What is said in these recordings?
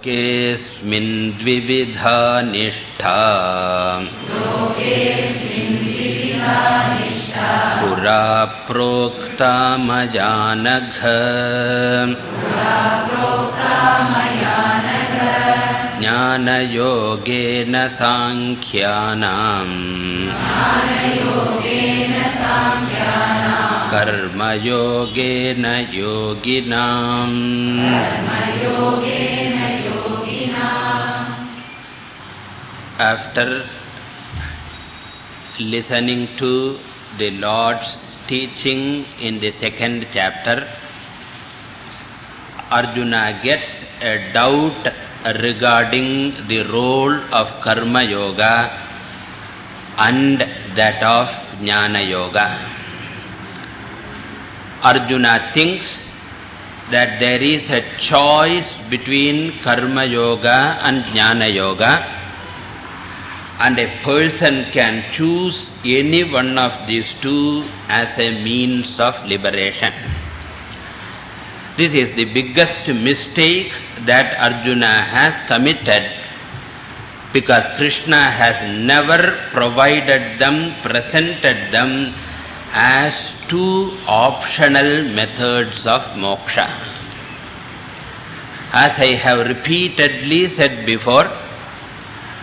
केऽस्मिन् द्विविधा निष्ठा। पुरा प्रोक्ता मजानघ ज्ञानयोगेन साङ्ख्यानाम्। कर्मयोगेन योगिनाम् After listening to the Lord's teaching in the second chapter, Arjuna gets a doubt regarding the role of Karma Yoga and that of Jnana Yoga. Arjuna thinks that there is a choice between Karma Yoga and Jnana Yoga and a person can choose any one of these two as a means of liberation. This is the biggest mistake that Arjuna has committed because Krishna has never provided them, presented them as two optional methods of moksha. As I have repeatedly said before,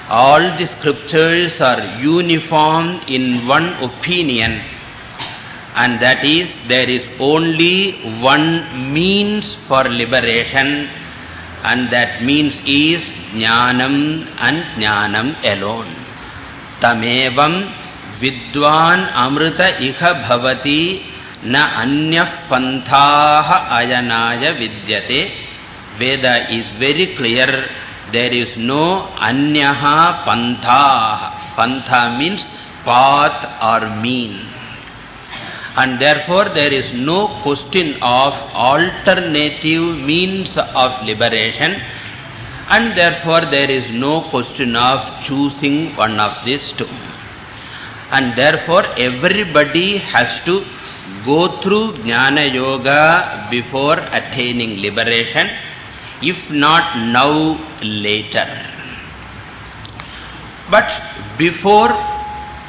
all the scriptures are uniform in one opinion and that is there is only one means for liberation and that means is jnanam and jnanam alone. Tamevam vidwan amrita iha bhavati na anyah panthaha ayanaya vidyate. Veda is very clear there is no anyaha pantha. Pantha means path or mean. And therefore there is no question of alternative means of liberation. And therefore there is no question of choosing one of these two. And therefore everybody has to go through Jnana Yoga before attaining liberation if not now, later. But before,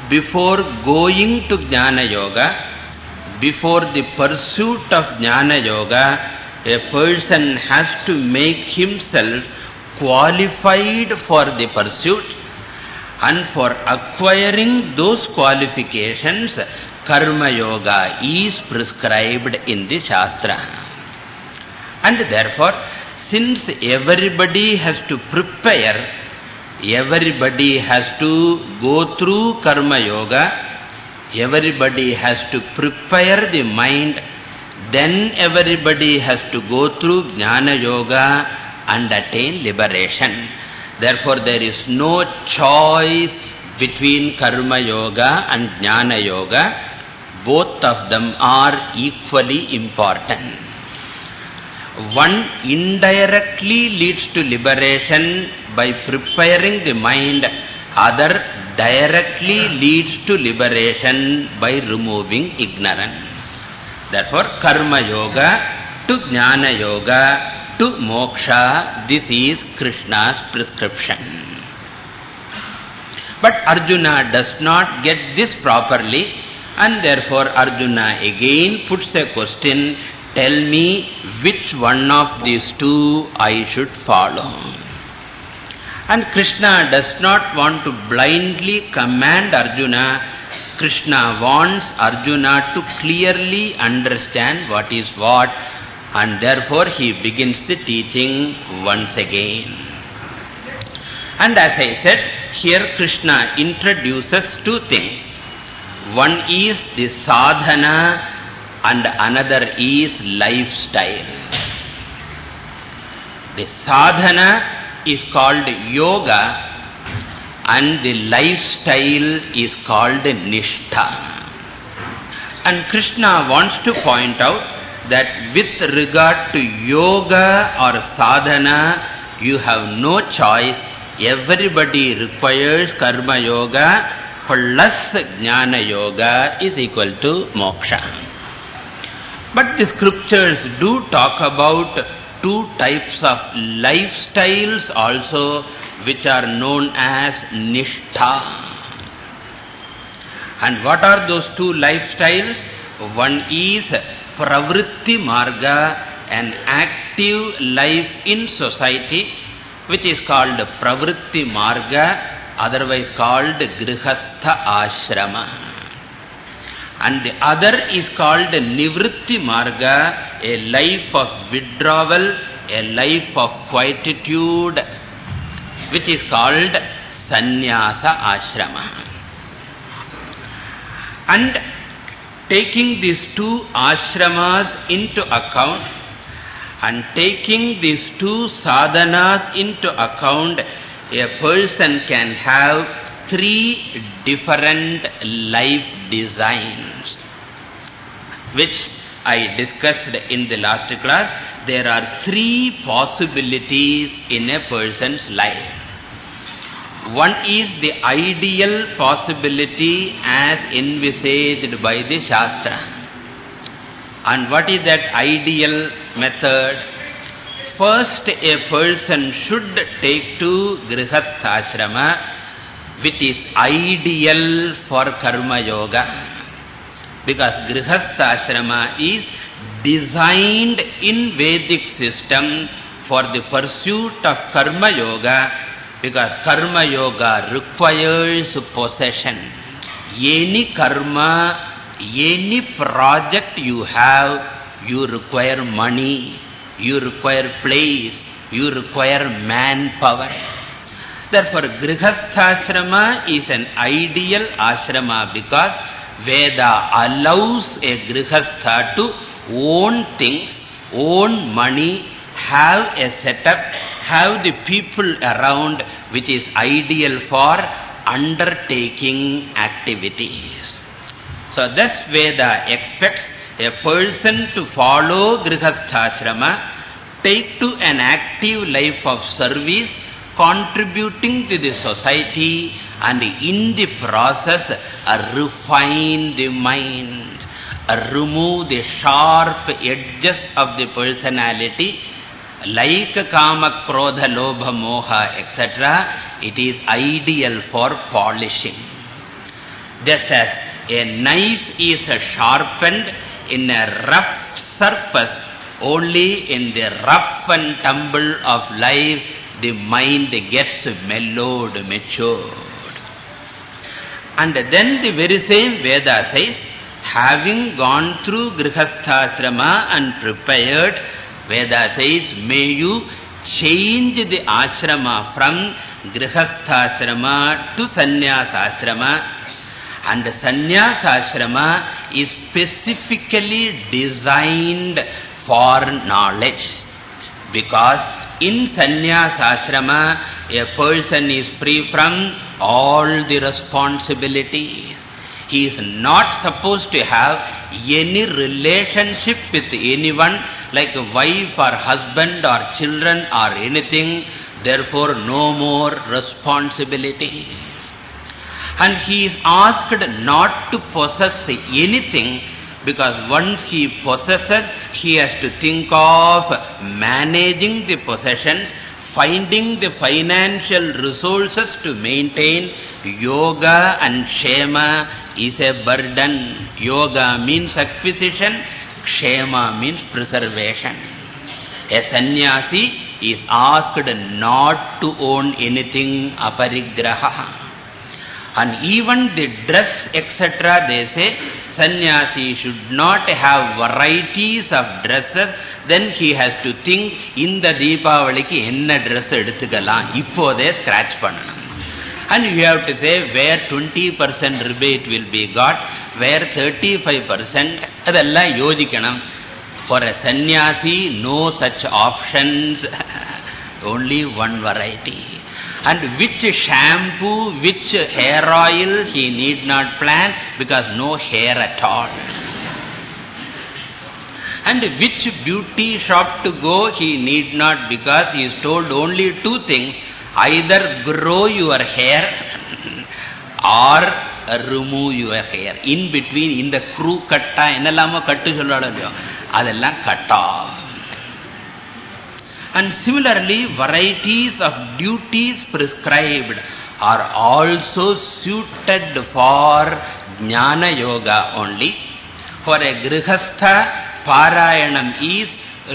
before going to Jnana Yoga, before the pursuit of Jnana Yoga, a person has to make himself qualified for the pursuit and for acquiring those qualifications, Karma Yoga is prescribed in the Shastra. And therefore, since everybody has to prepare, everybody has to go through Karma Yoga, everybody has to prepare the mind, then everybody has to go through Jnana Yoga and attain liberation. Therefore, there is no choice between Karma Yoga and Jnana Yoga. Both of them are equally important. One indirectly leads to liberation by preparing the mind. Other directly leads to liberation by removing ignorance. Therefore, Karma Yoga to Jnana Yoga to Moksha, this is Krishna's prescription. But Arjuna does not get this properly and therefore Arjuna again puts a question Tell me which one of these two I should follow. And Krishna does not want to blindly command Arjuna. Krishna wants Arjuna to clearly understand what is what and therefore he begins the teaching once again. And as I said, here Krishna introduces two things. One is the sadhana and another is lifestyle. The sadhana is called yoga and the lifestyle is called nishtha. And Krishna wants to point out that with regard to yoga or sadhana, you have no choice. Everybody requires karma yoga plus jnana yoga is equal to moksha. But the scriptures do talk about two types of lifestyles also which are known as nishtha. And what are those two lifestyles? One is pravritti marga, an active life in society, which is called pravritti marga, otherwise called grihastha ashrama. And the other is called nivritti marga, a life of withdrawal, a life of quietude, which is called sannyasa ashrama. And taking these two ashramas into account, and taking these two sadhanas into account, a person can have three different life designs, which I discussed in the last class. There are three possibilities in a person's life. One is the ideal possibility as envisaged by the Shastra. And what is that ideal method? First, a person should take to Grihasthashrama, which is ideal for Karma Yoga. Because Grihasthashrama is designed in Vedic system for the pursuit of Karma Yoga, because Karma Yoga requires possession. Any karma, any project you have, you require money, you require place, you require manpower. Therefore, Grihasthashrama is an ideal ashrama because Veda allows a Grihastha to own things, own money, have a setup, have the people around which is ideal for undertaking activities. So thus Veda expects a person to follow Grihasthashrama, take to an active life of service, contributing to the society and in the process uh, refine the mind, uh, remove the sharp edges of the personality like kama, krodha, lobha, moha, etc. It is ideal for polishing. Just as a knife is sharpened in a rough surface, only in the rough and tumble of life, the mind gets mellowed, matured. And then the very same Veda says, having gone through Grihasthasrama and prepared, Veda says, may you change the ashrama from Grihasthasrama to Sannyasasrama and sannyasashrama is specifically designed for knowledge. Because in sannyasashrama, a person is free from all the responsibilities. He is not supposed to have any relationship with anyone like wife or husband or children or anything. Therefore, no more responsibility. And he is asked not to possess anything because once he possesses, he has to think of managing the possessions, finding the financial resources to maintain yoga and kshema is a burden. Yoga means acquisition, kshema means preservation. A sannyasi is asked not to own anything aparigraha. And even the dress, etc., they say, sannyasi should not have varieties of dresses. Then he has to think, in the Deepavaliki, enna dress edutukalam, ippode scratch pannanam. And you have to say where 20% rebate will be got, where 35%, adalla yodikanam. For a sannyasi, no such options, only one variety and which shampoo, which hair oil he need not plan because no hair at all. And which beauty shop to go he need not because he is told only two things. Either grow your hair or remove your hair. In between, in the crew katta, in the lama adallam cut off. And similarly, varieties of duties prescribed are also suited for Jnana Yoga only. For a Grihastha, Parayanam is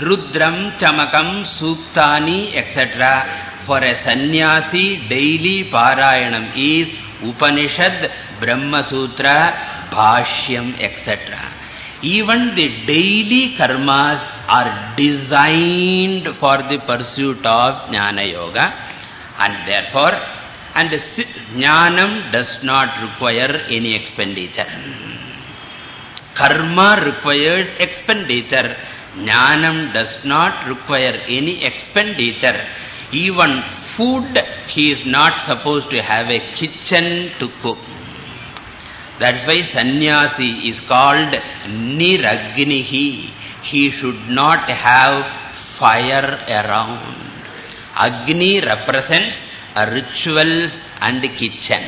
Rudram, Chamakam, Suktani, etc. For a sannyasi, daily Parayanam is Upanishad, Brahma Sutra, Bhashyam, etc. Even the daily karmas are designed for the pursuit of Jnana Yoga. And therefore, and Jnanam does not require any expenditure. Karma requires expenditure. Jnanam does not require any expenditure. Even food, he is not supposed to have a kitchen to cook. That's why sannyasi is called niragnihi. He should not have fire around. Agni represents rituals and kitchen.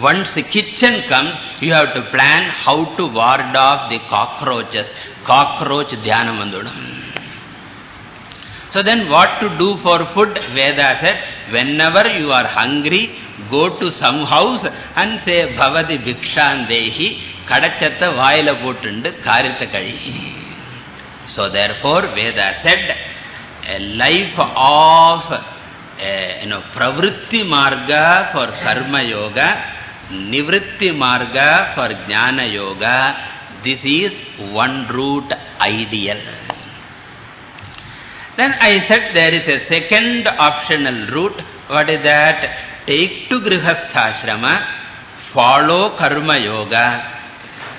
Once the kitchen comes, you have to plan how to ward off the cockroaches. Cockroach dhyanam vandudam. So then what to do for food? Veda said, whenever you are hungry, go to some house and say, Bhavati Bhikshandehi, Kadachatta Vaila Potundu Karitha Kali. So therefore, Veda said, a life of a, you know, pravritti marga for karma yoga, nivritti marga for jnana yoga, this is one root ideal. Then I said there is a second optional route. What is that? Take to grihasthashrama, follow karma yoga,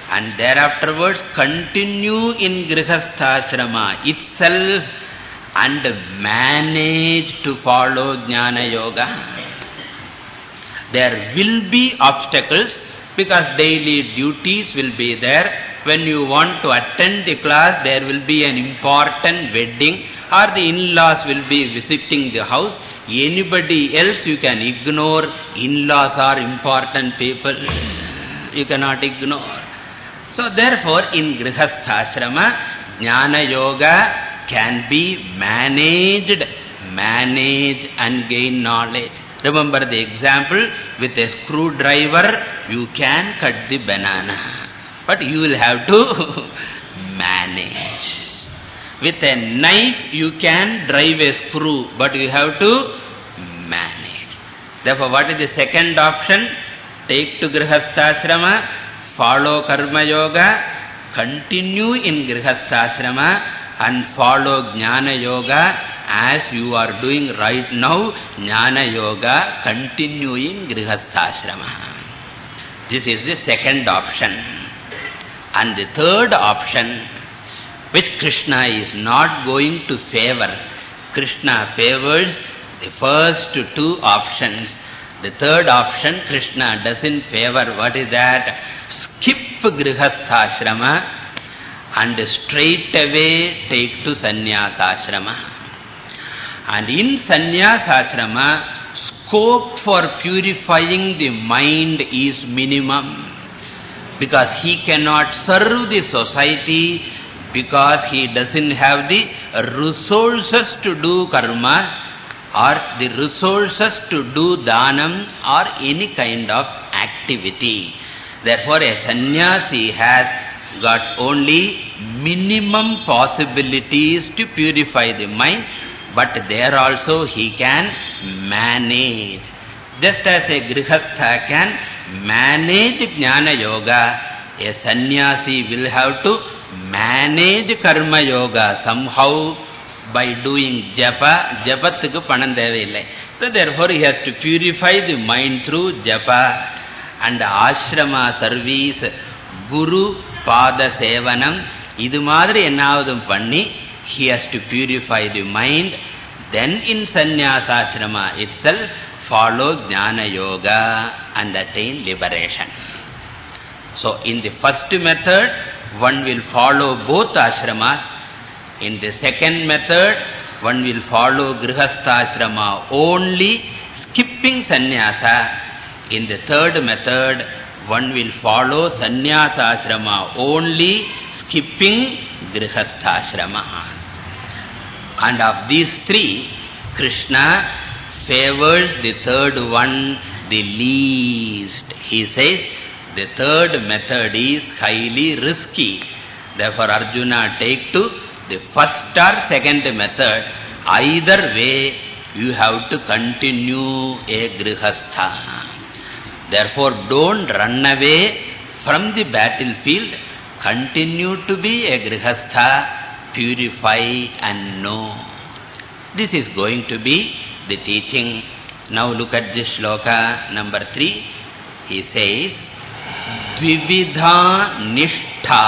and thereafterwards continue in grihasthashrama itself and manage to follow jnana yoga. There will be obstacles because daily duties will be there. When you want to attend the class, there will be an important wedding or the in-laws will be visiting the house. Anybody else you can ignore. In-laws are important people. You cannot ignore. So therefore, in Grihasthashrama, Jnana Yoga can be managed, manage and gain knowledge. Remember the example, with a screwdriver, you can cut the banana. But you will have to manage. With a knife, you can drive a screw, but you have to manage. Therefore, what is the second option? Take to Grihasthashrama, follow Karma Yoga, continue in Grihasthashrama, and follow Jnana Yoga as you are doing right now, Jnana Yoga, continuing Grihasthashrama. This is the second option. And the third option, which Krishna is not going to favor, Krishna favors the first two options. The third option, Krishna doesn't favor. What is that? Skip grihasthashrama and straight away take to sannyasashrama. And in sannyasashrama, scope for purifying the mind is minimum because he cannot serve the society because he doesn't have the resources to do karma or the resources to do dhanam or any kind of activity. Therefore, a sannyasi has got only minimum possibilities to purify the mind, but there also he can manage. Just as a grihastha can manage jnana yoga, a sannyasi will have to manage karma yoga somehow by doing japa. Japathukku panam thevillai. So therefore he has to purify the mind through japa and ashrama service, guru pada sevanam. Idu madri ennavadum panni, he has to purify the mind. Then in sannyasa ashrama itself, follow jnana yoga and attain liberation. So in the first method, one will follow both ashramas. In the second method, one will follow grihastha ashrama only, skipping sannyasa. In the third method, one will follow sannyasa ashrama only, skipping grihastha ashrama. And of these three, Krishna favors the third one the least. He says, the third method is highly risky. Therefore, Arjuna take to the first or second method. Either way, you have to continue a grihastha. Therefore, don't run away from the battlefield. Continue to be a grihastha, purify and know. This is going to be the teaching. Now look at this shloka number three. He says, Dvividha nishtha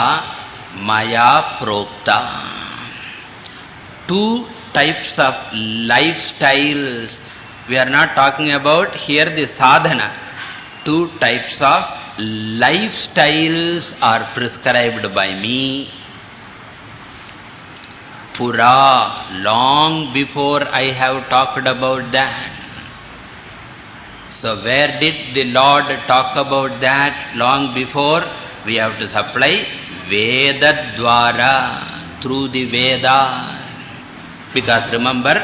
maya prokta. Two types of lifestyles. We are not talking about here the sadhana. Two types of lifestyles are prescribed by me. Pura, long before I have talked about that. So where did the Lord talk about that long before? We have to supply Veda Dwara, through the Vedas. Because remember,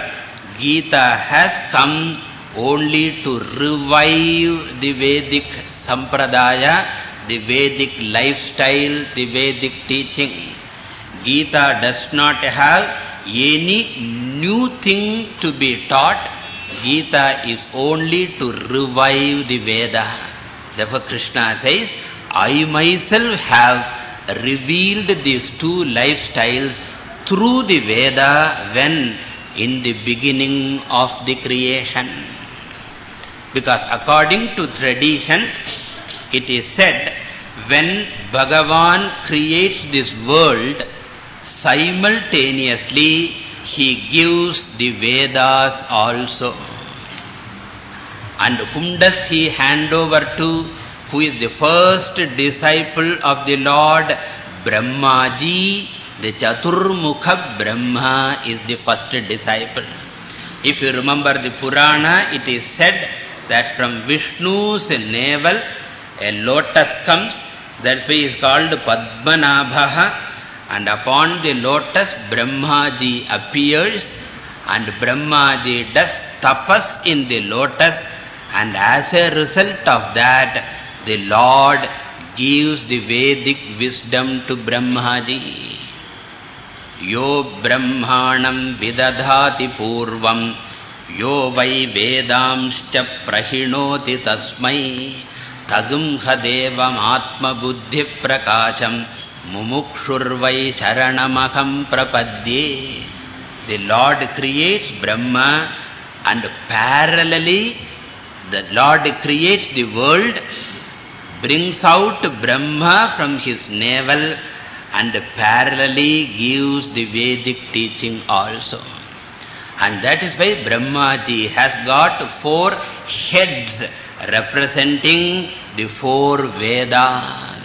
Gita has come only to revive the Vedic Sampradaya, the Vedic lifestyle, the Vedic teaching. Gita does not have any new thing to be taught Gita is only to revive the Veda. Therefore Krishna says, I myself have revealed these two lifestyles through the Veda when in the beginning of the creation. Because according to tradition, it is said, when Bhagavan creates this world, simultaneously he gives the Vedas also. And whom does he hand over to? Who is the first disciple of the Lord? Brahmaji, the Chaturmukha Brahma is the first disciple. If you remember the Purana, it is said that from Vishnu's navel a lotus comes. That's why it is called Padmanabha. And upon the lotus, Brahmaji appears and Brahmaji does tapas in the lotus and as a result of that, the Lord gives the Vedic wisdom to Brahmaji. Yo Brahmanam vidadhati purvam Prahinoti tasmai Tagumha devam atma buddhi prakasham Mumukshurvai Sharanamaham Prapadye. The Lord creates Brahma and parallelly the Lord creates the world, brings out Brahma from his navel and parallelly gives the Vedic teaching also. And that is why Brahmaji has got four heads representing the four Vedas.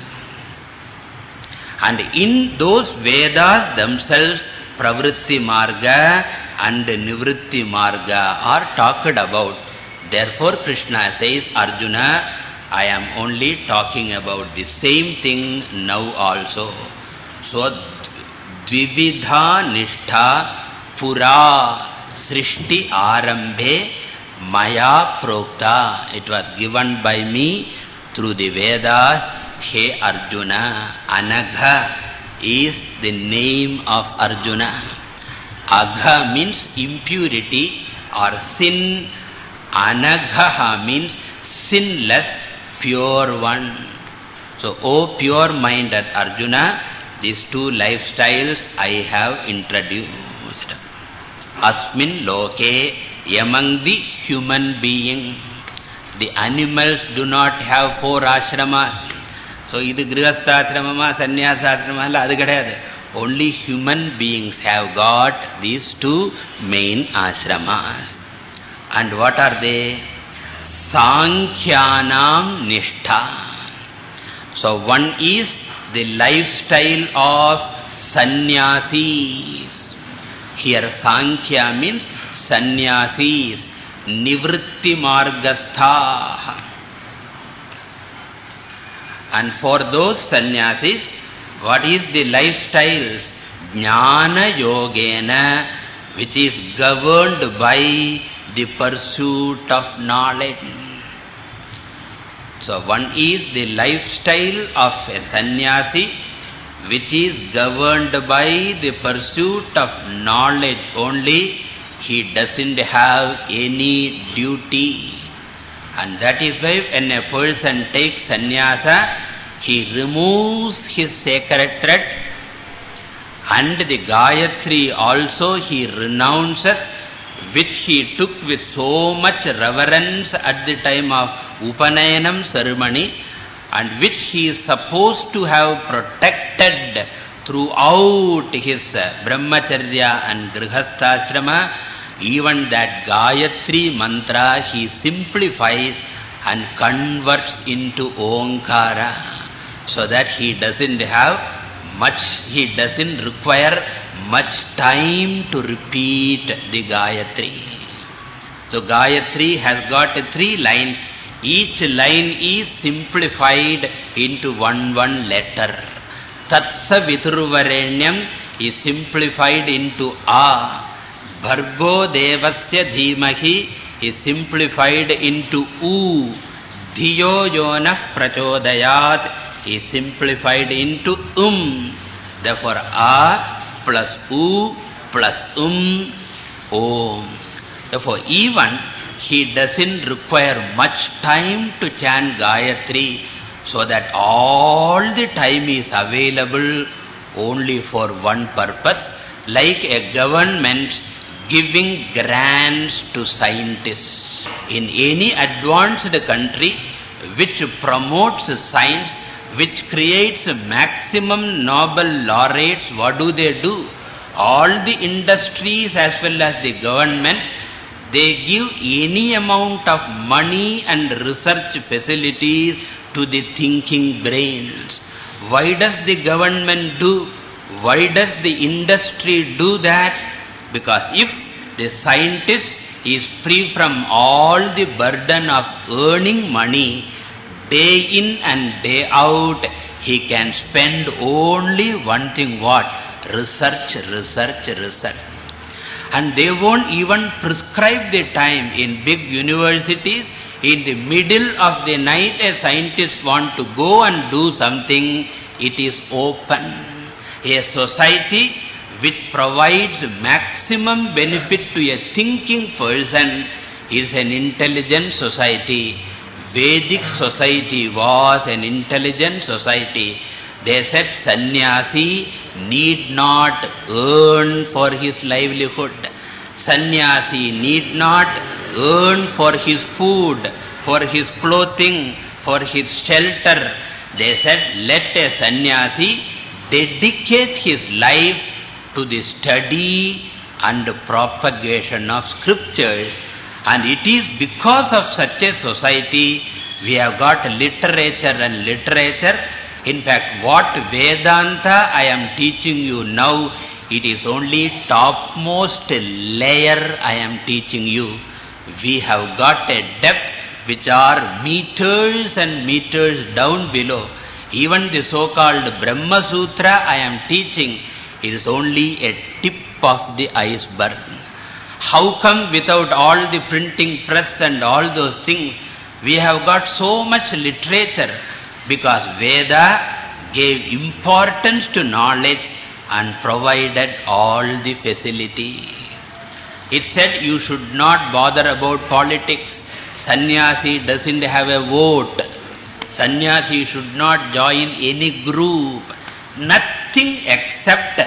And in those Vedas themselves, Pravritti Marga and Nivritti Marga are talked about. Therefore, Krishna says, Arjuna, I am only talking about the same thing now also. So, Dvividha Nishtha Pura सृष्टि आरंभे मया प्रोक्ता। It was given by me through the Veda hey Arjuna anagha is the name of Arjuna agha means impurity और sin anagha means sinless, pure one. So, o pure minded arjuna, these two lifestyles i have introduced. Asmin loke, among the human being. The animals do not have four ashramas. So, idu grihasthashrama, sannyasashrama, adu kadayadu. Only human beings have got these two main ashramas. And what are they? Sankhyanam nishtha. So, one is the lifestyle of sannyasis. Here sankhya means sannyasis nivritti margastha and for those sannyasis, what is the lifestyles? Jnana yogena which is governed by the pursuit of knowledge. So one is the lifestyle of a sannyasi which is governed by the pursuit of knowledge only. He doesn't have any duty. And that is why when a person takes sannyasa, he removes his sacred thread and the Gayatri also he renounces which he took with so much reverence at the time of Upanayanam ceremony and which he is supposed to have protected throughout his uh, brahmacharya and grihasthashrama, even that Gayatri mantra he simplifies and converts into Omkara so that he doesn't have much, he doesn't require much time to repeat the Gayatri. So Gayatri has got three lines. Each line is simplified into one one letter. Tatsa Viturvarenyam is simplified into A. Bhargo Devasya Dhimahi is simplified into U. Dhiyo Yonah Prachodayat is simplified into um. Therefore, a plus u plus um, om. Therefore, even he doesn't require much time to chant Gayatri so that all the time is available only for one purpose, like a government giving grants to scientists. In any advanced country which promotes science, which creates maximum Nobel laureates, what do they do? All the industries as well as the government, they give any amount of money and research facilities to the thinking brains. Why does the government do? Why does the industry do that? Because if the scientist is free from all the burden of earning money, Day in and day out, he can spend only one thing, what? Research, research, research. And they won't even prescribe the time in big universities. In the middle of the night, a scientist want to go and do something, it is open. A society which provides maximum benefit to a thinking person is an intelligent society. Vedic society was an intelligent society. They said sannyasi need not earn for his livelihood. Sannyasi need not earn for his food, for his clothing, for his shelter. They said, let a sannyasi dedicate his life to the study and propagation of scriptures and it is because of such a society we have got literature and literature. In fact, what Vedanta I am teaching you now, it is only topmost layer I am teaching you. We have got a depth which are meters and meters down below. Even the so-called Brahma Sutra I am teaching, is only a tip of the iceberg. How come without all the printing press and all those things, we have got so much literature? Because Veda gave importance to knowledge and provided all the facility. It said you should not bother about politics. Sannyasi doesn't have a vote. Sannyasi should not join any group. Nothing except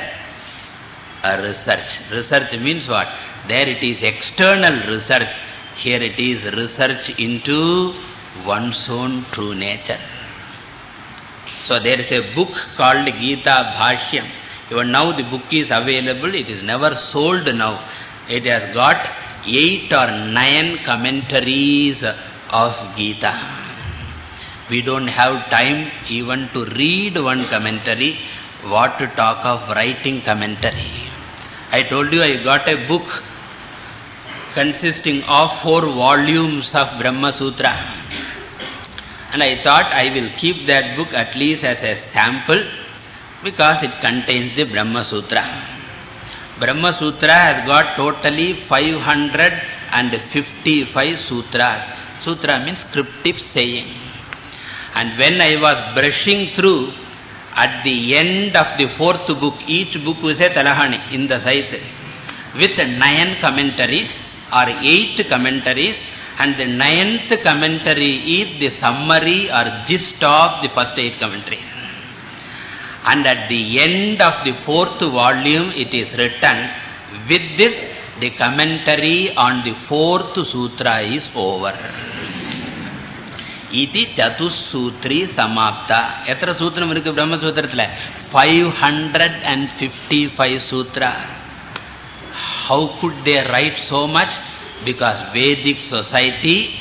a research. Research means what? There it is external research. Here it is research into one's own true nature. So there is a book called Gita Bhashyam. Even now the book is available. It is never sold now. It has got eight or nine commentaries of Gita. We don't have time even to read one commentary. What to talk of writing commentary. I told you I got a book consisting of four volumes of Brahma Sutra. And I thought I will keep that book at least as a sample because it contains the Brahma Sutra. Brahma Sutra has got totally 555 sutras. Sutra means scriptive saying. And when I was brushing through, at the end of the fourth book, each book is a talahani in the size, with nine commentaries or eight commentaries, and the ninth commentary is the summary or gist of the first eight commentaries. And at the end of the fourth volume, it is written, with this, the commentary on the fourth sutra is over. Iti Chatussutri Samapta. Etra sutram irukku Brahma Sutrathila? 555 sutra. How could they write so much? Because Vedic society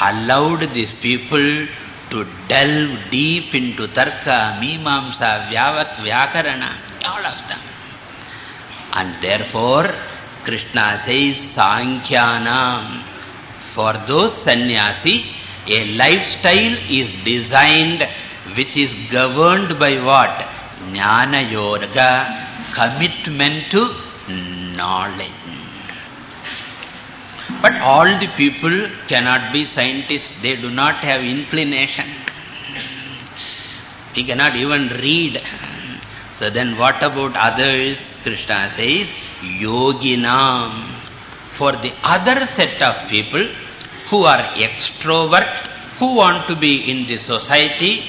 allowed these people to delve deep into Tarka, Mimamsa, Vyavat, Vyakarana, all of them. And therefore, Krishna says, Sankhyanam. For those sannyasi, a lifestyle is designed which is governed by what? Jnana Yoga, commitment to knowledge. But all the people cannot be scientists. They do not have inclination. He cannot even read. So then what about others? Krishna says, Yoginam. For the other set of people, who are extrovert, who want to be in the society,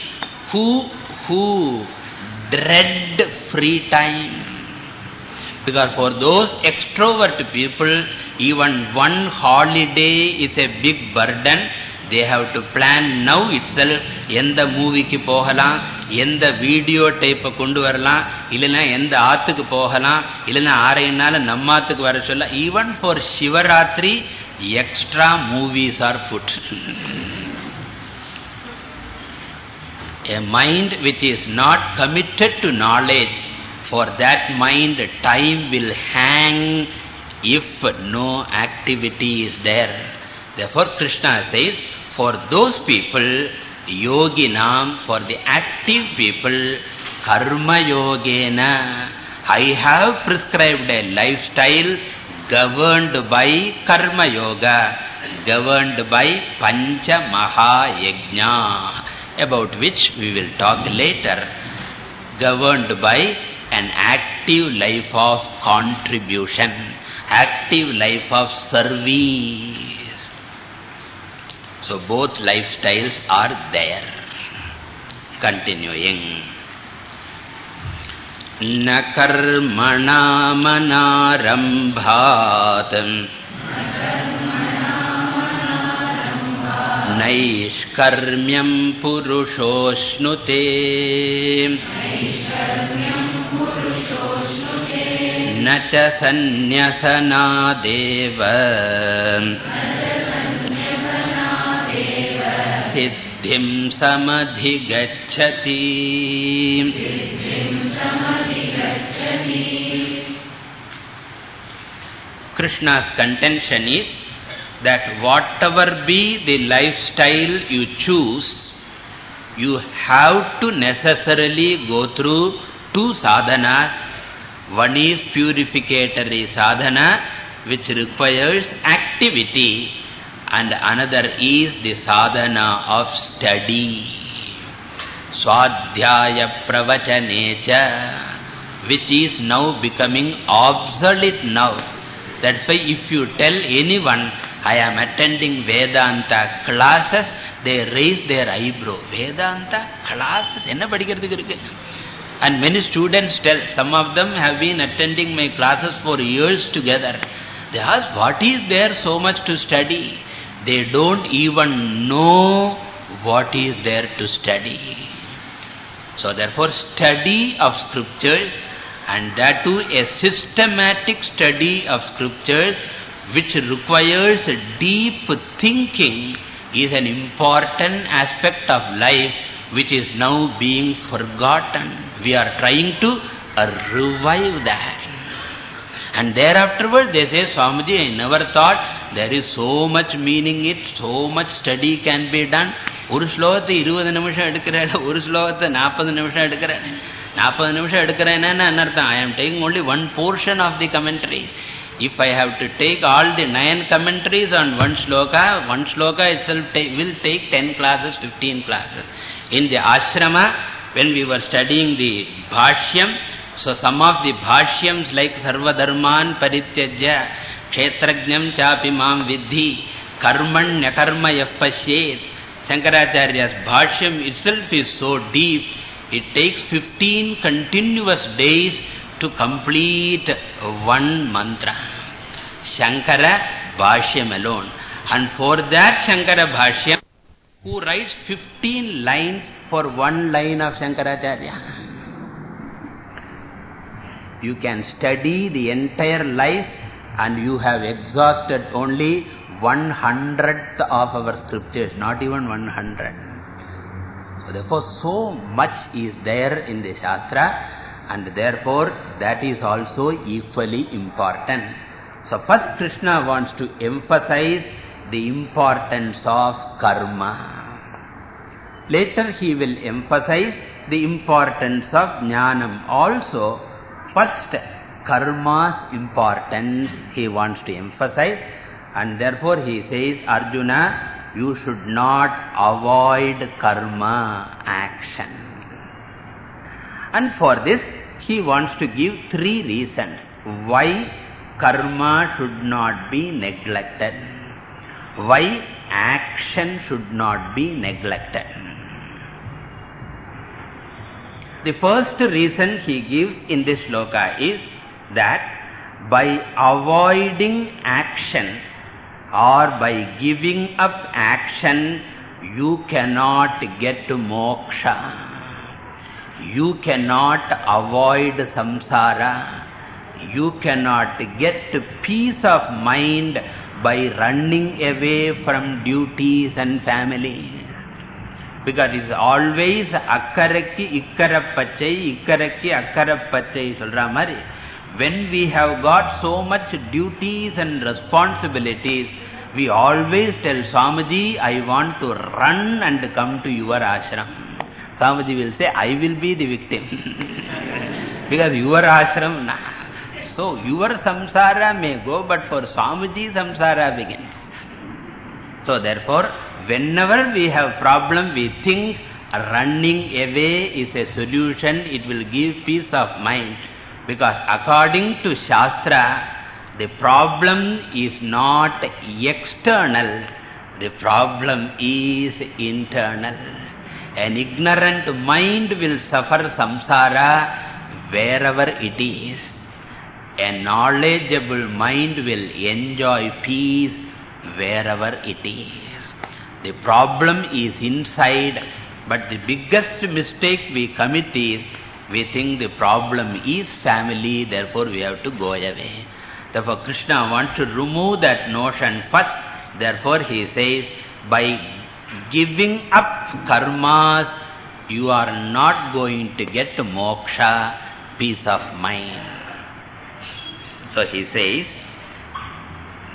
who, who dread free time. Because for those extrovert people, even one holiday is a big burden. They have to plan now itself, எந்த மூவிக்கு போகலாம், எந்த video டைப்பை கொண்டு வரலாம், இல்லைன்னா எந்த ஆத்துக்கு போகலாம், இல்லைனா ஆரையினால நம்மாத்துக்கு வர சொல்ல, even for Shivaratri extra movies are put. a mind which is not committed to knowledge, for that mind time will hang if no activity is there. Therefore Krishna says, for those people, yoginam, for the active people, karma yogena, I have prescribed a lifestyle governed by karma yoga, governed by pancha maha yajna, about which we will talk later, governed by an active life of contribution, active life of service. So both lifestyles are there. Continuing. न कर्मणामनारम्भात् नैष्कर्म्यम् पुरुषोऽश्नुते न च सन्न्यसनादेव सिद्धिम् समधिगच्छति Krishna's contention is that whatever be the lifestyle you choose, you have to necessarily go through two sadhanas. One is purificatory sadhana, which requires activity, and another is the sadhana of study. Swadhyaya pravachanecha, which is now becoming obsolete now. That's why if you tell anyone, I am attending Vedanta classes, they raise their eyebrow. Vedanta classes, enna padikkiradhukku irukku? And many students tell, some of them have been attending my classes for years together. They ask, what is there so much to study? They don't even know what is there to study. So therefore, study of scriptures and that too a systematic study of scriptures which requires deep thinking is an important aspect of life which is now being forgotten. We are trying to uh, revive that. And thereafterward they say, Swamiji, I never thought there is so much meaning in it, so much study can be done. ஒரு ஸ்லோகத்தை இருபது நிமிஷம் எடுக்கிறாள் ஒரு ஸ்லோகத்தை நாற்பது நிமிஷம் எடுக்கிறாள் நாற்பது நிமிஷம் எடுக்கிறேன்னா என்ன அர்த்தம் I am taking only one portion of the commentary. If I have to take all the nine commentaries on one sloka, one sloka itself take, will take 10 classes, 15 classes. In the ashrama, when we were studying the bhashyam, so some of the bhashyams like Sarvadharman Parityajya, Kshetrajnam Chapi Mam Vidhi, Karman Nyakarma Yafpasyet, Shankaracharya's bhashyam itself is so deep, it takes 15 continuous days to complete one mantra. Shankara Bhashyam alone. And for that Shankara Bhashyam, who writes 15 lines for one line of Shankaracharya. You can study the entire life and you have exhausted only one hundredth of our scriptures, not even one hundred. So therefore, so much is there in the Shastra and therefore that is also equally important. So first Krishna wants to emphasize the importance of karma. Later he will emphasize the importance of jnanam. Also, first karma's importance he wants to emphasize and therefore he says, Arjuna, you should not avoid karma action. And for this, he wants to give three reasons why karma should not be neglected, why action should not be neglected. The first reason he gives in this sloka is that by avoiding action or by giving up action, you cannot get to moksha. You cannot avoid samsara. You cannot get peace of mind by running away from duties and family. Because it is always akkarakki ikkarappachai, ikkarakki akkarappachai சொல்ற மாதிரி when we have got so much duties and responsibilities, we always tell Swamiji, I want to run and come to your ashram. Swamiji will say, I will be the victim. because your ashram, nah. So your samsara may go, but for Swamiji samsara begins. So therefore, whenever we have problem, we think running away is a solution, it will give peace of mind. Because according to Shastra, the problem is not external, the problem is internal. An ignorant mind will suffer samsara wherever it is. A knowledgeable mind will enjoy peace wherever it is. The problem is inside, but the biggest mistake we commit is we think the problem is family, therefore we have to go away. Therefore Krishna wants to remove that notion first. Therefore he says, by giving up karmas, you are not going to get moksha, peace of mind. So he says,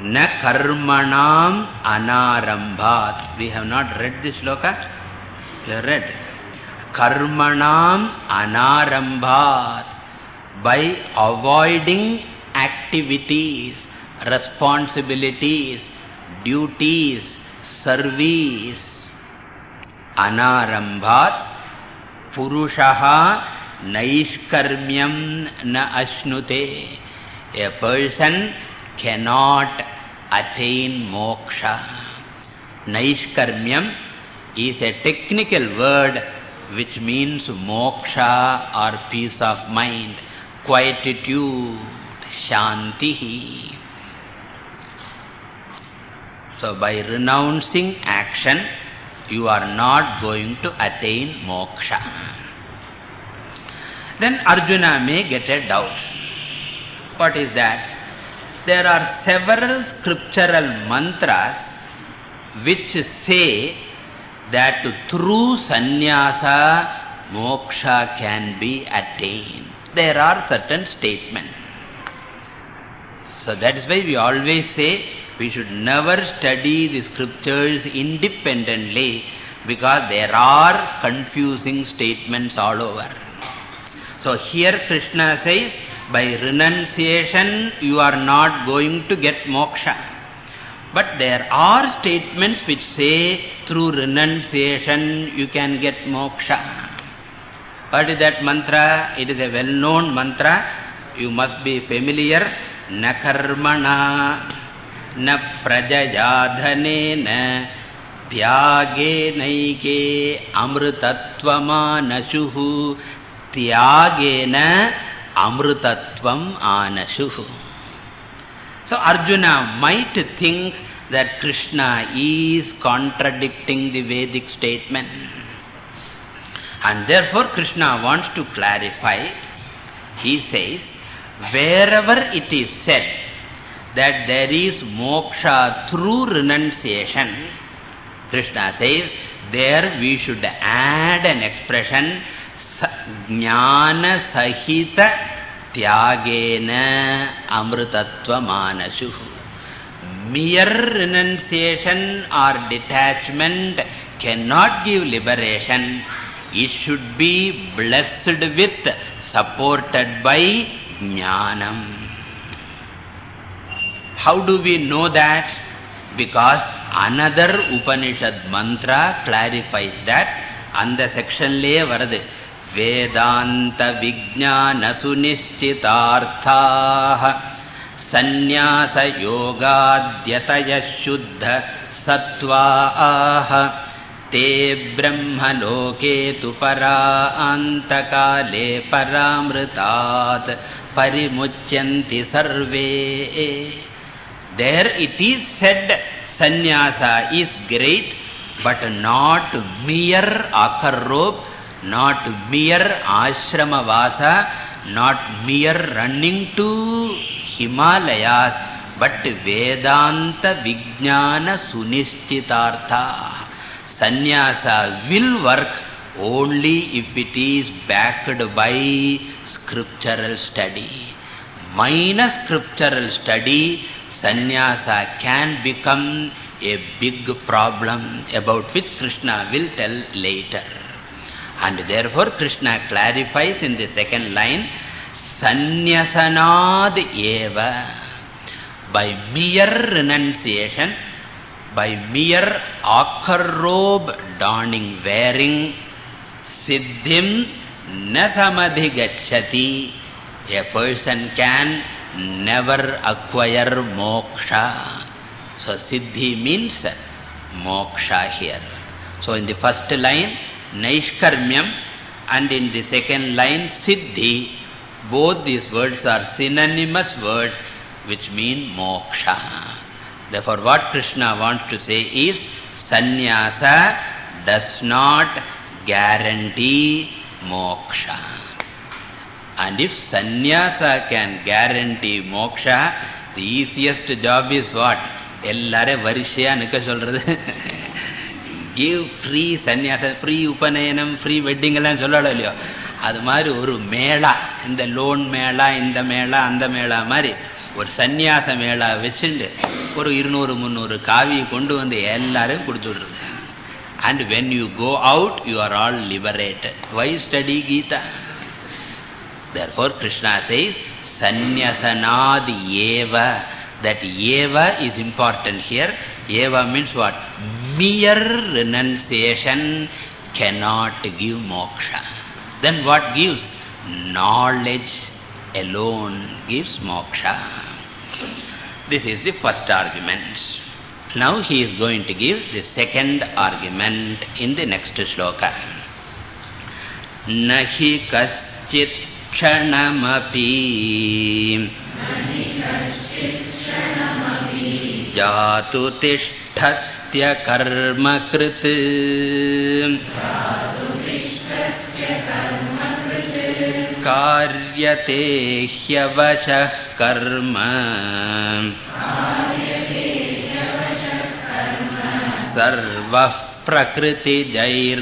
Na karmanam anarambhat. We have not read this sloka? We read. Karmanam anarambhat. By avoiding activities, responsibilities, duties, service, anarambhat, purushaha naishkarmyam na ashnute. A person cannot attain moksha. Naishkarmyam is a technical word which means moksha or peace of mind, quietude, shanti. So by renouncing action, you are not going to attain moksha. Then Arjuna may get a doubt. What is that? There are several scriptural mantras which say that through sannyasa, moksha can be attained. There are certain statements. So that is why we always say we should never study the scriptures independently because there are confusing statements all over. So here Krishna says, by renunciation you are not going to get moksha. But there are statements which say through renunciation you can get moksha. What is that mantra? It is a well-known mantra. You must be familiar. Na karmana, na prajayadhanena, tyage naike amrutatvama tyagena amrutatvam anashuhu. So Arjuna might think that Krishna is contradicting the Vedic statement. And therefore Krishna wants to clarify. He says, wherever it is said that there is moksha through renunciation, Krishna says, there we should add an expression, jnana sahita tyagena amrutatvamanasu. Mere renunciation or detachment cannot give liberation. It should be blessed with, supported by jnanam. How do we know that? Because another Upanishad mantra clarifies that. அந்த செக்ஷன்லயே வருது वेदान्तविज्ञानसुनिश्चितार्थाः सन्न्यासयोगाद्यतयः शुद्ध सत्त्वाः ते ब्रह्मलोके तु परान्तकाले परामृतात् परिमुच्यन्ति सर्वे। There it is said sannyasa is great but not mere akarrob not mere ashramavasa, not mere running to Himalayas, but Vedanta Vijnana Sunishchitartha. Sannyasa will work only if it is backed by scriptural study. Minus scriptural study, sannyasa can become a big problem about which Krishna will tell later. And therefore Krishna clarifies in the second line, Sanyasanad eva. By mere renunciation, by mere ochre robe donning, wearing, siddhim nasamadhigachati, a person can never acquire moksha. So siddhi means moksha here. So in the first line, Naishkarmyam and in the second line Siddhi. Both these words are synonymous words which mean moksha. Therefore what Krishna wants to say is sannyasa does not guarantee moksha. And if sannyasa can guarantee moksha, the easiest job is what? Ellare varishya nuka solradhu. Give free sannyasam free upanayanam free wedding எல்லாம் சொல்லலாம் இல்லையோ? அது மாதிரி ஒரு மேளா இந்த loan Mela இந்த மேளா அந்த மேளா மாதிரி ஒரு சந்நியாச மேளா வச்சுண்டு ஒரு இருநூறு முந்நூறு காவியை கொண்டு வந்து எல்லாரும் கொடுத்துடுறது and when you go out you are all liberated why study Gita therefore Krishna says சந்நியசனாதி eva that eva is important here Eva means what? Mere renunciation cannot give moksha. Then what gives? Knowledge alone gives moksha. This is the first argument. Now he is going to give the second argument in the next shloka. Nahi kaschit kshanamapi जातु तिष्ठत्यकर्मकृत् कार्यते ह्यवशः कर्म। सर्वः प्रकृतिजैर्गुणैः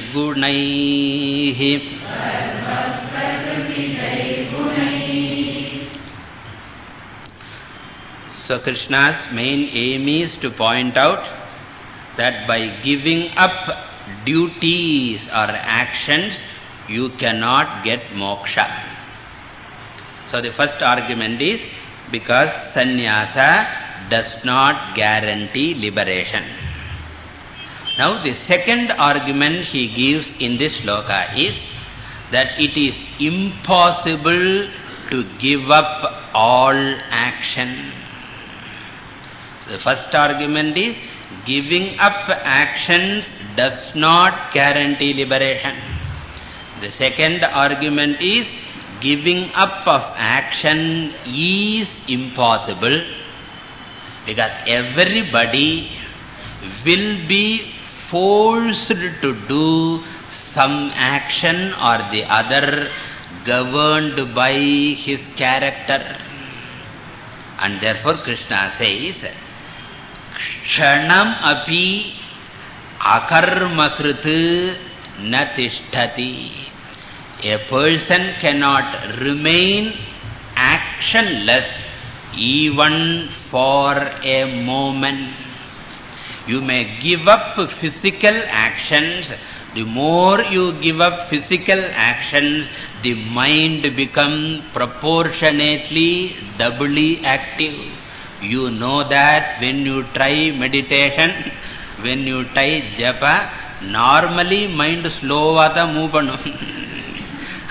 So Krishna's main aim is to point out that by giving up duties or actions, you cannot get moksha. So the first argument is because sannyasa does not guarantee liberation. Now the second argument he gives in this sloka is that it is impossible to give up all action. The first argument is giving up actions does not guarantee liberation. The second argument is giving up of action is impossible because everybody will be forced to do some action or the other governed by his character. And therefore Krishna says, Kshanam api akarmakrit natishtati. A person cannot remain actionless even for a moment. You may give up physical actions. The more you give up physical actions, the mind becomes proportionately doubly active. You know that when you try meditation, when you try japa, normally mind slow but move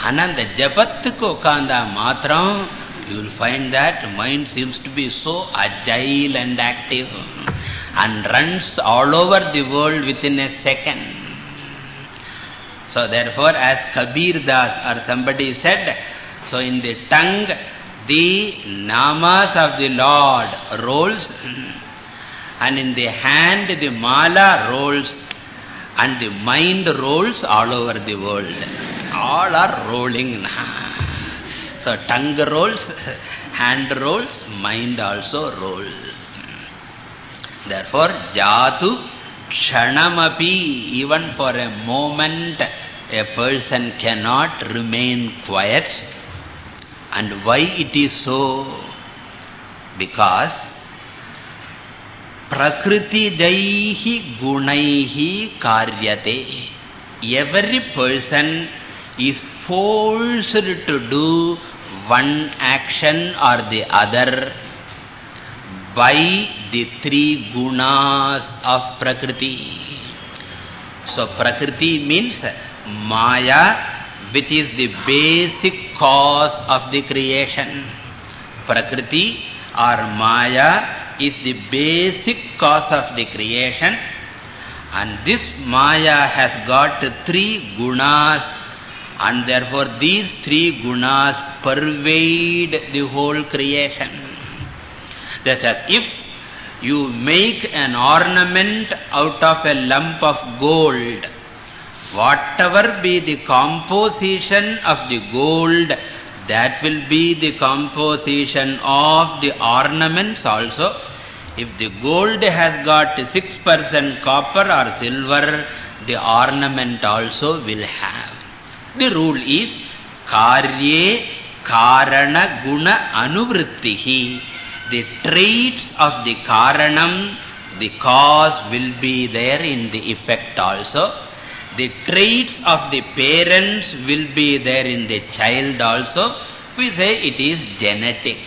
Anand japathukku kanda matram, you will find that mind seems to be so agile and active and runs all over the world within a second. So therefore, as Kabir Das or somebody said, so in the tongue, the namas of the Lord rolls and in the hand the mala rolls and the mind rolls all over the world. All are rolling. so tongue rolls, hand rolls, mind also rolls. Therefore, jatu kshanamapi, even for a moment, a person cannot remain quiet. And why it is so? Because prakriti jaihi gunaihi karyate. Every person is forced to do one action or the other by the three gunas of Prakriti. So Prakriti means Maya which is the basic cause of the creation. Prakriti or Maya is the basic cause of the creation and this Maya has got three gunas and therefore these three gunas pervade the whole creation. That's as if you make an ornament out of a lump of gold. Whatever be the composition of the gold, that will be the composition of the ornaments also. If the gold has got 6% copper or silver, the ornament also will have. The rule is karye karana guna anuvrittihi. The traits of the karanam, the cause will be there in the effect also. The traits of the parents will be there in the child also. We say it is genetic.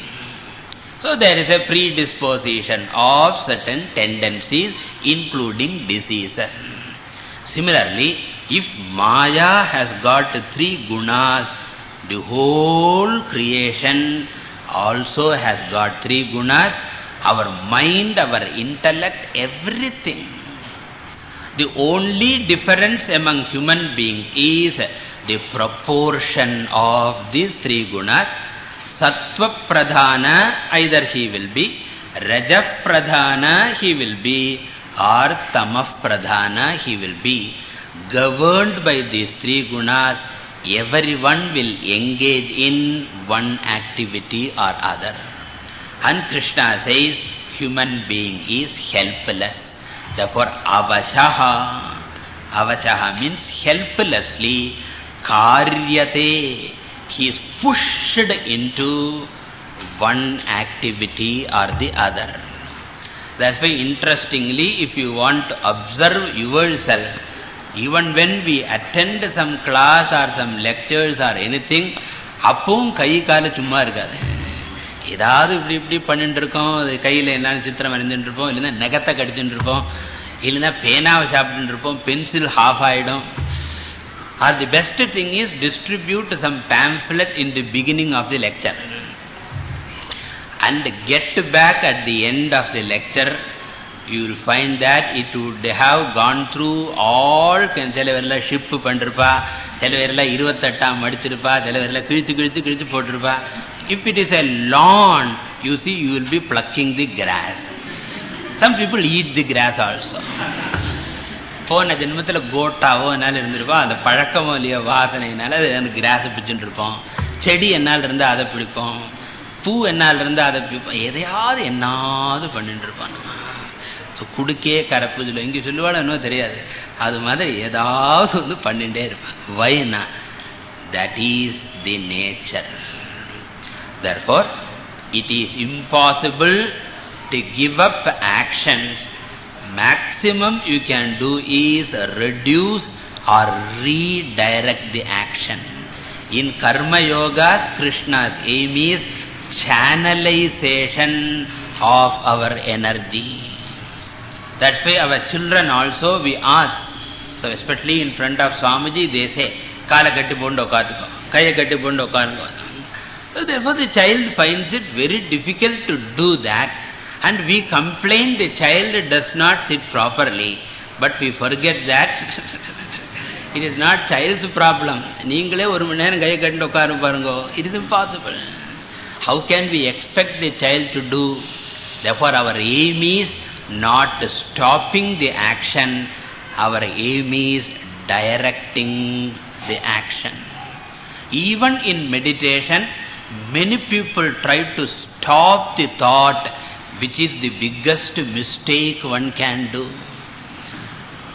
So there is a predisposition of certain tendencies including diseases. Similarly, if Maya has got three gunas, the whole creation also has got three gunas. Our mind, our intellect, everything. The only difference among human beings is the proportion of these three gunas. Sattva pradhana, either he will be, Rajah pradhana, he will be, or Tamah pradhana, he will be. Governed by these three gunas, everyone will engage in one activity or other. And Krishna says, human being is helpless. Therefore, avashaha. Avashaha means helplessly, karyate. He is pushed into one activity or the other. That's why interestingly, if you want to observe yourself, even when we attend some class or some lectures or anything, அப்பவும் கை கால சும்மா இருக்காது ஏதாவது இப்படி இப்படி பண்ணிட்டு இருக்கோம் கையில் என்னன்னு சித்திரம் வரைஞ்சுட்டு இருப்போம் இல்லைன்னா நெகத்தை கடிச்சுட்டு இருப்போம் இல்லைன்னா பேனாவை சாப்பிட்டு இருப்போம் பென்சில் ஹாஃப் ஆகிடும் or the best thing is distribute some pamphlet in the beginning of the lecture and get back at the end of the lecture you will find that it would have gone through all சில பேர்லாம் ship பண்ணிருப்பா. சில பேர்லாம் இருபத்தெட்டாம் மடிச்சிருப்பா சில பேர்லாம் கிழித்து கிழித்து கிழித்து போட்டிருப்பா. If it is a lawn you see you will be plucking the grass. Some people eat the grass also. போன ஜென்மத்தில் கோட்டாவோ என்னால் இருந்திருப்போம் அந்த பழக்கமோ இல்லையோ வாசனையினால அந்த கிராஸை பிடிச்சுட்டு இருப்போம். செடி என்னால் இருந்தால் அதை பிடிப்போம். பூ என்னால் இருந்தால் அதை பிடிப்போம். எதையாவது என்னாவது பண்ணிட்டு இருப்பான் குடுக்கே கரப்பு சொல்லுவோம். இங்கே சொல்லுவாள் இன்னும் தெரியாது. அது மாதிரி ஏதாவது வந்து பண்ணிட்டே இருப்பான் வைனா that is the nature therefore it is impossible to give up actions maximum you can do is reduce or redirect the action in karma yoga krishna's aim is channelization of our energy that's why our children also we ask so especially in front of swamiji they say kala katti pondu okkaathuko kaiya katti pondu okkaathuko So therefore the child finds it very difficult to do that. And we complain the child does not sit properly. But we forget that. it is not child's problem. Neengale oru manneram kai kandu okkaru parungo. It is impossible. How can we expect the child to do? Therefore our aim is not stopping the action. Our aim is directing the action. Even in meditation, many people try to stop the thought which is the biggest mistake one can do.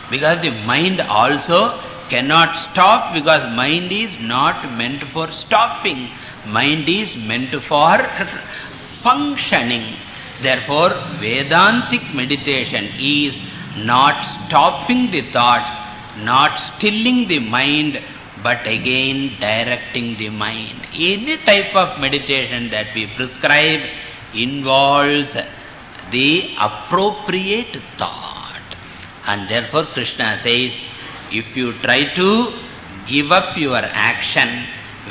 Because the mind also cannot stop because mind is not meant for stopping. Mind is meant for functioning. Therefore, Vedantic meditation is not stopping the thoughts, not stilling the mind, but again directing the mind. Any type of meditation that we prescribe involves the appropriate thought. And therefore Krishna says, if you try to give up your action,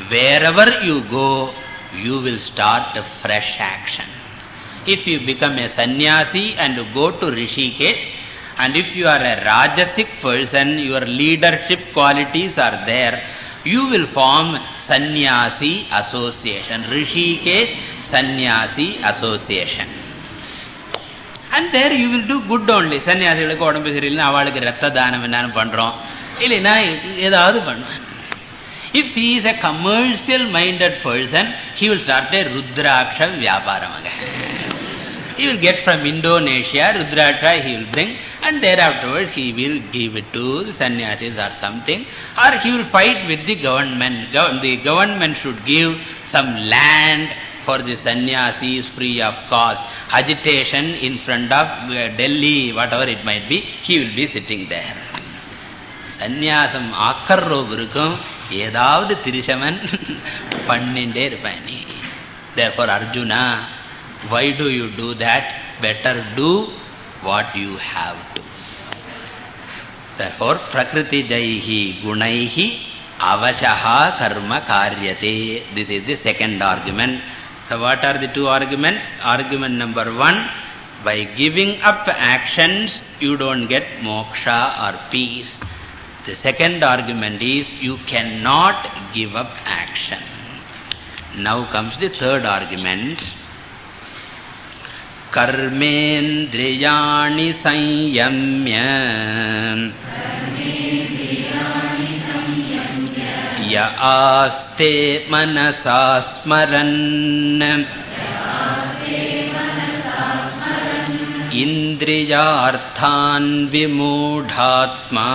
wherever you go, you will start a fresh action. If you become a sannyasi and go to Rishikesh, and if you are a Rajasic person, your leadership qualities are there, you will form Sannyasi Association, Rishikesh Sannyasi Association. And there you will do good only. சன்னியாசிகளுக்கு உடம்பு சரியில்லை அவளுக்கு ரத்த தானம் என்னன்னு பண்றோம் இல்லைன்னா ஏதாவது பண்ணுவான் If he is a commercial minded person, he will start a Rudraksha Vyaparamaga. He will get from Indonesia, Rudraksha he will bring and thereafterwards he will give it to the sannyasis or something. Or he will fight with the government. The government should give some land for the sannyasis free of cost. Agitation in front of uh, Delhi, whatever it might be, he will be sitting there. Sannyasam ஆக்கர்ரோவு இருக்கும் ஏதாவது tirishaman, பண்ணிண்டே Therefore Arjuna why do you do that? Better do what you have to. Therefore prakriti jaihi gunaihi avachaha karma karyate. This is the second argument. So what are the two arguments? Argument number 1 by giving up actions you don't get moksha or peace. The second argument is you cannot give up action. Now comes the third argument. कर्मेन्द्रियाणि संयम्य। य आस्ते मनसा स्मरन्। इन्द्रियार्थान् विमूढात्मा।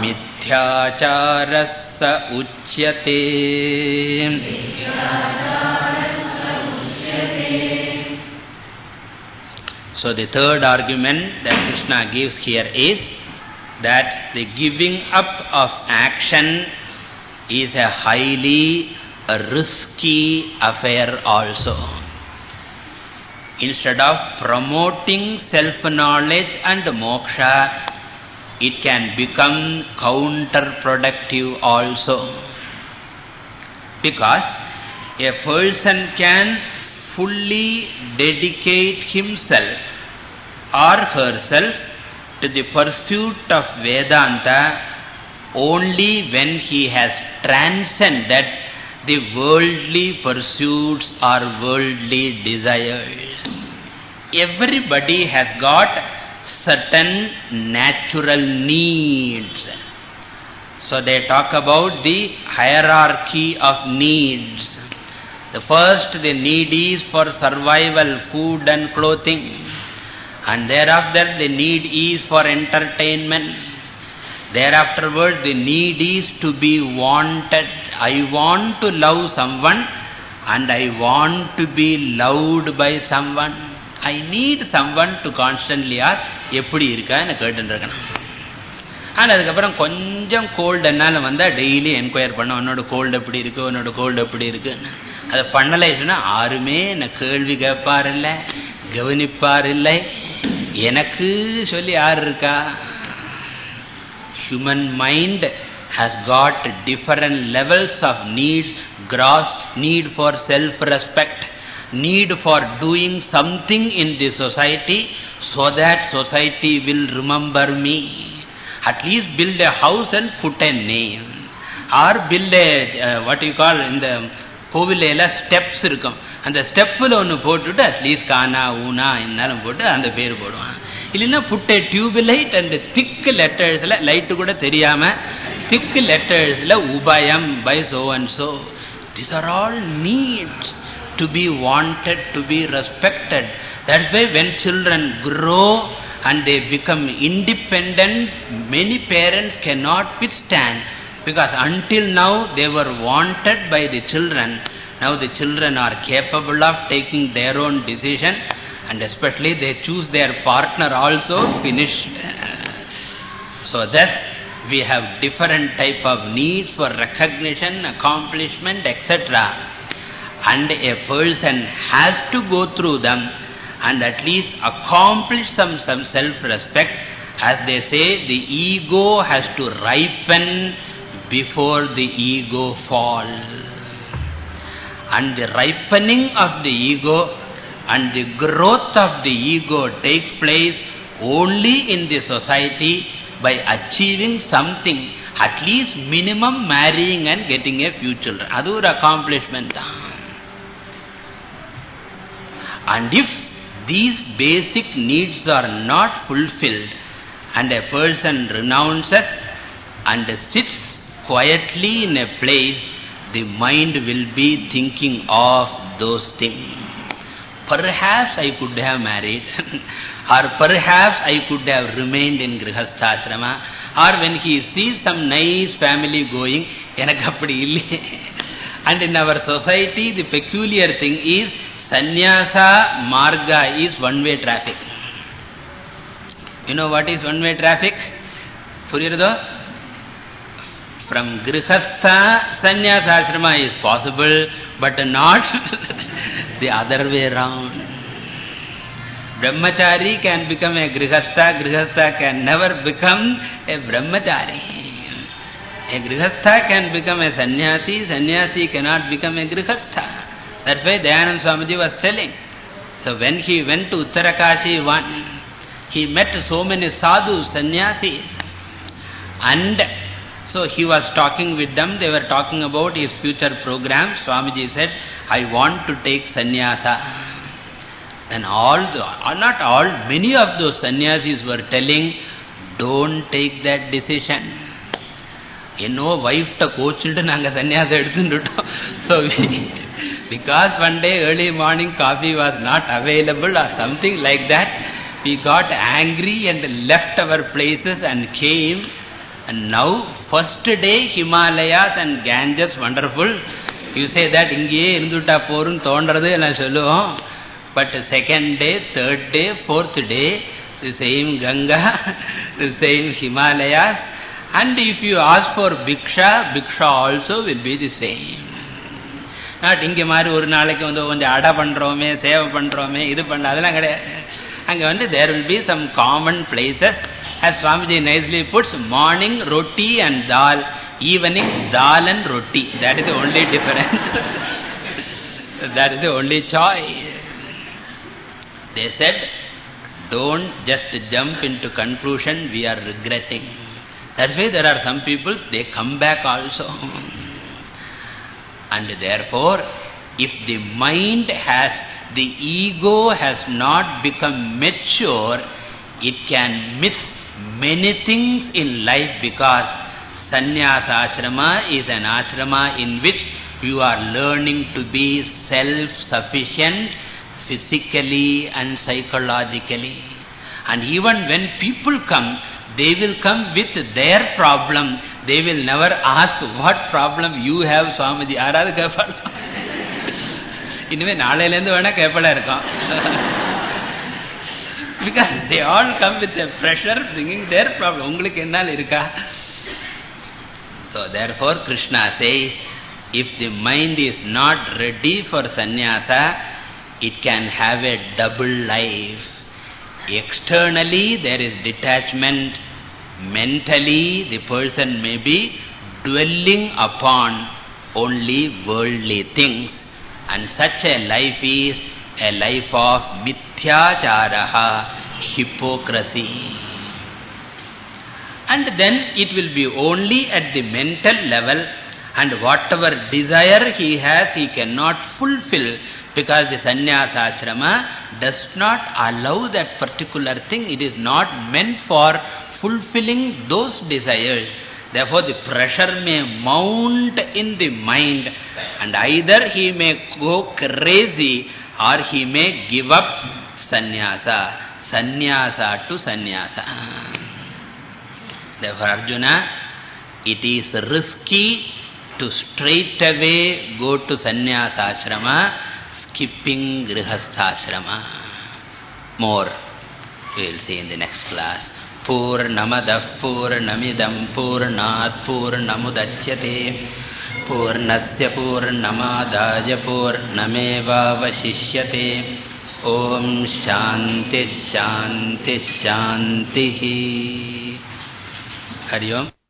मिथ्याचारस्य स उच्यते So the third argument that Krishna gives here is that the giving up of action is a highly risky affair also. Instead of promoting self-knowledge and moksha, it can become counterproductive also. Because a person can fully dedicate himself or herself to the pursuit of Vedanta only when he has transcended the worldly pursuits or worldly desires. Everybody has got certain natural needs. So they talk about the hierarchy of needs. The first, the need is for survival, food and clothing. And thereafter, the need is for entertainment. Thereafterwards, the need is to be wanted. I want to love someone and I want to be loved by someone. I need someone constantly ask, எப்படி இருக்கா? என்ன கேட்டுருக்கணும். ஆனால் அதுக்கப்புறம் கொஞ்சம் gold என்னால் வந்தால் daily enquire பண்ண உன்னோட கோல்டு எப்படி இருக்கு? உன்னோட கோல்டு எப்படி இருக்குன்னு அதை பண்ணலை சொன்னால் யாருமே என்னை கேள்வி கேட்பார் இல்லை கவனிப்பார் இல்லை எனக்கு சொல்லி யார் இருக்கா? Human mind has got different levels of needs, gross need for self-respect, need for doing something in the society so that society will remember me. At least build a house and put a name. Or build a, uh, what you call, in the கோவிலையில் steps இருக்கும் அந்த ஸ்டெப்பில் ஒன்று போட்டுட்டு at least கானா ஊனா இருந்தாலும் போட்டு அந்த பேர் போடுவான் இல்லைன்னா புட் டியூப் லைட் அண்ட் திக்கு லெட்டர்ஸில் லைட்டு கூட தெரியாமல் திக்கு லெட்டர்ஸில் உபயம் by so and so this are all needs to be wanted, to be respected. That's why when children grow and they become independent, many parents cannot withstand. Because until now they were wanted by the children. Now the children are capable of taking their own decision and especially they choose their partner also, finish. Uh, so thus we have different type of needs for recognition, accomplishment, etc. And a person has to go through them and at least accomplish some, some self-respect. As they say, the ego has to ripen before the ego falls. And the ripening of the ego and the growth of the ego takes place only in the society by achieving something, at least minimum marrying and getting a few children. Is accomplishment. And if these basic needs are not fulfilled and a person renounces and sits quietly in a place, the mind will be thinking of those things. Perhaps I could have married or perhaps I could have remained in Grihasthashrama or when he sees some nice family going, and in our society the peculiar thing is Sannyasa Marga is one-way traffic. You know what is one-way traffic? Puriyarado? From Grihastha, Sannyasa Ashrama is possible, but not the other way around. Brahmachari can become a Grihastha, Grihastha can never become a Brahmachari. A Grihastha can become a Sannyasi, Sannyasi cannot become a Grihastha. That's why Dayanand Swamiji was selling. So when he went to Uttarakashi, one, he met so many sadhus, sannyasis. And so he was talking with them. They were talking about his future program. Swamiji said, I want to take sannyasa. And all, the, not all, many of those sannyasis were telling, don't take that decision. You know, wife, the co-children, so we, because one day early morning coffee was not available or something like that, we got angry and left our places and came. And now, first day Himalayas and Ganges, wonderful. You say that இங்கேயே இருந்துட்டா போரும் தோன்றது நான் சொல்லுவோம். But second day, third day, fourth day, the same Ganga, the same Himalayas. And if you ask for Bhiksha, Bhiksha also will be the same. Not இங்கே மாதிரி ஒரு நாளைக்கு வந்து கொஞ்சம் அடை பண்ணுறோமே சேவை பண்ணுறோமே இது பண்ண அதெல்லாம் கிடையாது அங்கே வந்து there will be some common places as Swamiji nicely puts morning roti and dal evening dal and roti that is the only difference that is the only choice they said don't just jump into conclusion we are regretting that's why there are some people they come back also and therefore, if the mind has, the ego has not become mature, it can miss many things in life because sannyasa ashrama is an ashrama in which you are learning to be self-sufficient physically and psychologically. And even when people come, they will come with their problem. They will never ask what problem you have, Swamiji. யாராவது கேட்பாள் இனிமே நாளையிலேருந்து வேணா கேட்பலா இருக்கும் because they all come with a pressure bringing their problem. உங்களுக்கு என்னால் இருக்கா So therefore Krishna says, if the mind is not ready for sannyasa, it can have a double life. Externally there is detachment. Mentally the person may be dwelling upon only worldly things. And such a life is a life of mithyacharaha, hypocrisy. And then it will be only at the mental level and whatever desire he has, he cannot fulfill because the sannyasa ashrama does not allow that particular thing. It is not meant for fulfilling those desires. Therefore, the pressure may mount in the mind and either he may go crazy or he may give up sannyasa. Sannyasa to sannyasa. Therefore, Arjuna, it is risky to straight away go to sannyasa ashrama, skipping grihastha ashrama. More we will see in the next class. पूर्णमदः पूर्णमिदं पूर्णात् पूर्णमुदच्यते। पूर्णस्य पूर्णमादाय पूर्णमेवावशिष्यते। ॐ शान्तिः शान्तिः हरि ओम्।